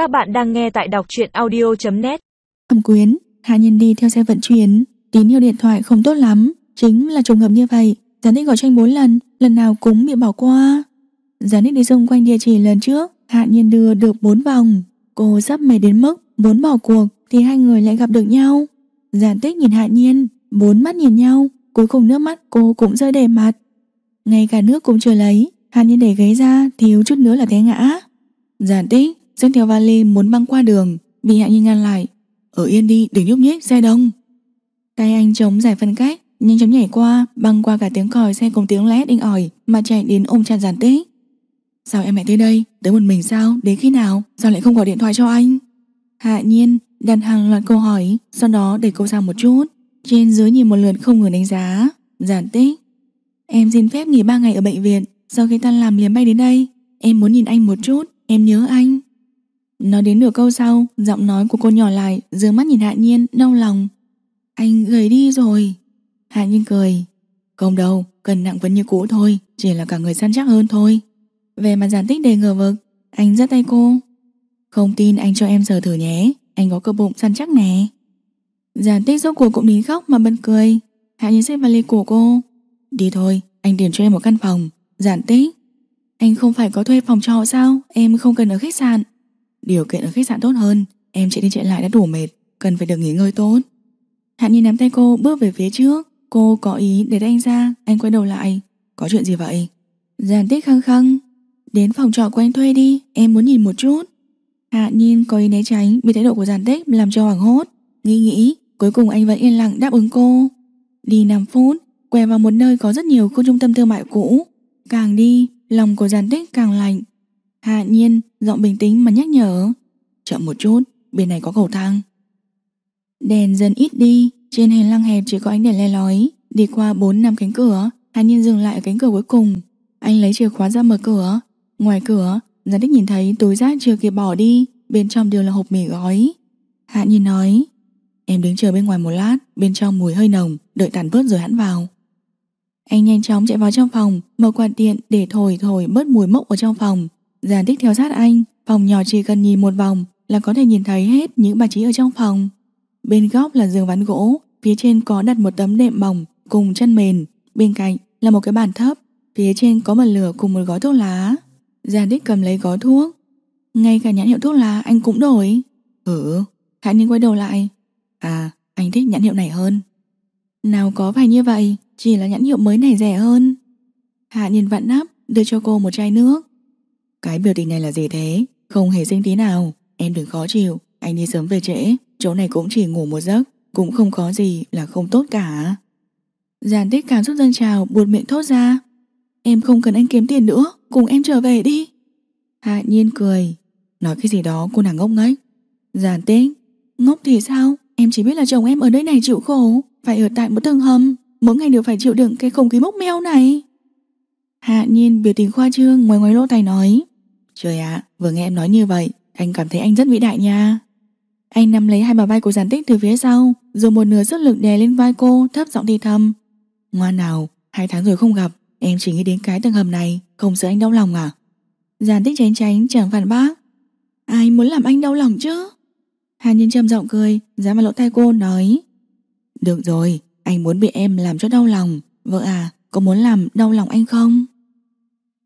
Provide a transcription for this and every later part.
Các bạn đang nghe tại đọc truyện audio.net Thẩm quyến, Hạ Nhân đi theo xe vận chuyển. Tín hiệu điện thoại không tốt lắm Chính là trùng hợp như vậy. Gián đích gọi cho anh 4 lần, lần nào cũng bị bỏ qua. Gián đích đi xung quanh địa chỉ lần trước Hạ Nhân đưa được 4 vòng. Cô sắp mệt đến mức muốn bỏ cuộc Thì hai người lại gặp được nhau. Giản tích nhìn Hạ Nhiên Bốn mắt nhìn nhau Cuối cùng nước mắt cô cũng rơi đầy mặt. Ngay cả nước cũng chưa lấy Hạ Nhiên để ghế ra thiếu chút nữa là té ngã. Giản tích dẫn theo vali muốn băng qua đường Bị Hạ Nhiên ngăn lại. Ở yên đi, đừng nhúc nhích, xe đông. Tay anh chống giải phân cách, Nhanh chóng nhảy qua, băng qua cả tiếng còi xe cùng tiếng lét inh ỏi, Mà chạy đến ôm chặt giản tích. Sao em lại tới đây? Tới một mình sao? Đến khi nào? Sao lại không gọi điện thoại cho anh? Hạ nhiên, đặt hàng loạt câu hỏi, Sau đó đẩy cô sang một chút. Trên dưới nhìn một lượt không ngừng đánh giá. Giản tích. Em xin phép nghỉ 3 ngày ở bệnh viện. Sau khi tan làm liền bay đến đây. Em muốn nhìn anh một chút. Em nhớ anh. Nói đến nửa câu sau, Giọng nói của cô nhỏ lại, Dương mắt nhìn Hạ nhiên, đau lòng. Anh gầy đi rồi. Hạ nhiên cười. Không đâu Cần nặng vẫn như cũ thôi, Chỉ là cả người săn chắc hơn thôi. Về mặt giản tích đầy ngờ vực, Anh giắt tay cô. Không tin anh cho em sờ thử nhé, Anh có cơ bụng săn chắc nè. Giản tích rốt cuộc cũng nín khóc mà bật cười. Hạ nhiên xếp vali của cô. Đi thôi, anh tìm cho em một căn phòng. Giản tích. Anh không phải có thuê phòng trọ sao? Em không cần ở khách sạn. Điều kiện ở khách sạn tốt hơn, Em chạy đi chạy lại đã đủ mệt, Cần phải được nghỉ ngơi tốt. Hạ nhiên nắm tay cô bước về phía trước, Cô có ý để anh ra, Anh quay đầu lại. Có chuyện gì vậy? Giàn tích khăng khăng. Đến phòng trọ của anh thuê đi, Em muốn nhìn một chút. Hạ nhiên có ý né tránh Bị thái độ của giàn tích làm cho hoảng hốt. Nghĩ nghĩ, Cuối cùng anh vẫn yên lặng đáp ứng cô. Đi 5 phút, Quẹo vào một nơi có rất nhiều khu trung tâm thương mại cũ. Càng đi, Lòng của giàn tích càng lạnh. Hạ nhiên, giọng bình tĩnh mà nhắc nhở. Chậm một chút, Bên này có cầu thang. Đèn dần ít đi, Trên hành lang hẹp chỉ có ánh đèn le lói. Đi qua 4 năm cánh cửa, Hạ nhiên dừng lại ở cánh cửa cuối cùng. Anh lấy chìa khóa ra mở cửa. Ngoài cửa Giản đích nhìn thấy túi rác chưa kịp bỏ đi, Bên trong đều là hộp mì gói. Hạ nhiên nói, Em đứng chờ bên ngoài một lát, Bên trong mùi hơi nồng, Đợi tàn bớt rồi hãn vào. Anh nhanh chóng chạy vào trong phòng, Mở quạt điện để thổi thổi bớt mùi mốc ở trong phòng. Giản tích theo sát anh, Phòng nhỏ chỉ cần nhìn một vòng Là có thể nhìn thấy hết những bài trí ở trong phòng. Bên góc là giường ván gỗ, Phía trên có đặt một tấm đệm mỏng Cùng chân mền, Bên cạnh là một cái bàn thấp, Phía trên có bật lửa cùng một gói thuốc lá. Giản tích cầm lấy gói thuốc. Ngay cả nhãn hiệu thuốc lá anh cũng đổi. Ừ Hạ Ninh quay đầu lại. À anh thích nhãn hiệu này hơn. Nào có phải như vậy, Chỉ là nhãn hiệu mới này rẻ hơn. Hạ nhìn vặn nắp, đưa cho cô một chai nước. Cái biểu tình này là gì thế? Không hề sinh tí nào. Em đừng khó chịu. Anh đi sớm về trễ. Chỗ này cũng chỉ ngủ một giấc. Cũng không có gì là không tốt cả. Giàn tích cảm xúc dâng trào, buột miệng thốt ra. Em không cần anh kiếm tiền nữa. Cùng em trở về đi. Hạ nhiên cười. Nói cái gì đó, cô nàng ngốc nghếch. Giàn tích, Ngốc thì sao? Em chỉ biết là chồng em ở đây này chịu khổ. Phải ở tại một tầng hầm. Mỗi ngày đều phải chịu đựng cái không khí mốc meo này. Hạ nhiên biểu tình khoa trương Ngoài ngoài lỗ tai nói. Trời ạ, vừa nghe em nói như vậy, Anh cảm thấy anh rất vĩ đại nha. Anh nắm lấy hai bà vai của giản tích từ phía sau, Dùng một nửa sức lực đè lên vai cô, Thấp giọng thì thầm. Ngoan nào, hai tháng rồi không gặp, Em chỉ nghĩ đến cái tầng hầm này, Không sợ anh đau lòng à? Giản tích tránh tránh, chẳng phản bác. Ai muốn làm anh đau lòng chứ? Hàn Nhiên trầm giọng cười Dám vào lỗ tai cô, nói. Được rồi, anh muốn bị em làm cho đau lòng. Vợ à có muốn làm đau lòng anh không?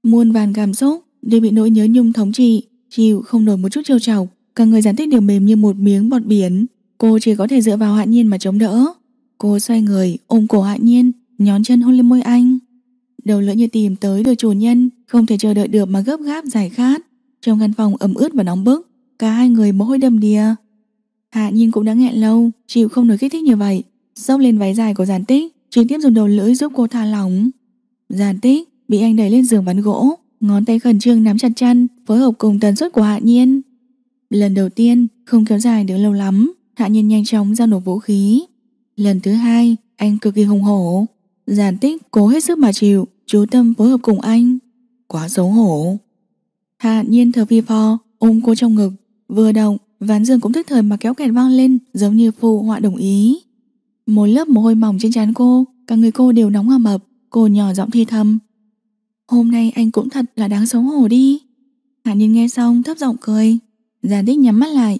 Muôn vàn cảm xúc Đều bị nỗi nhớ nhung thống trị, Chịu không nổi một chút trêu chọc, Cả người giản tích đều mềm như một miếng bọt biển. Cô chỉ có thể dựa vào Hạ Nhiên mà chống đỡ. Cô xoay người, ôm cổ Hạ Nhiên, Nhón chân hôn lên môi anh. Đầu lưỡi như tìm tới được chủ nhân, Không thể chờ đợi được mà gấp gáp giải khát. Trong căn phòng ẩm ướt và nóng bức, Cả hai người mồ hôi đầm đìa. Hạ Nhiên cũng đã nghẹn lâu, Chịu không nổi kích thích như vậy. Xốc lên váy dài của giản tích, Trực tiếp dùng đầu lưỡi giúp cô thả lỏng. Giản tích bị anh đẩy lên giường ván gỗ. Ngón tay khẩn trương nắm chặt chăn Phối hợp cùng tần suất của Hạ Nhiên. Lần đầu tiên không kéo dài được lâu lắm Hạ Nhiên nhanh chóng giao nổ vũ khí. Lần thứ hai anh cực kỳ hùng hổ Giản tích cố hết sức mà chịu Chú tâm phối hợp cùng anh. Quá xấu hổ. Hạ Nhiên thở phi phò ôm cô trong ngực Vừa động ván giường cũng thức thời mà kéo kẹt vang lên Giống như phụ họa đồng ý. Một lớp mồ hôi mỏng trên trán cô Cả người cô đều nóng hầm mập, Cô nhỏ giọng thi thầm. Hôm nay anh cũng thật là đáng xấu hổ đi. Hạ Nhiên nghe xong thấp giọng cười Giả tích nhắm mắt lại.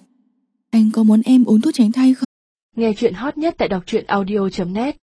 Anh có muốn em uống thuốc tránh thai không? Nghe chuyện hot nhất tại đọc truyện audio.net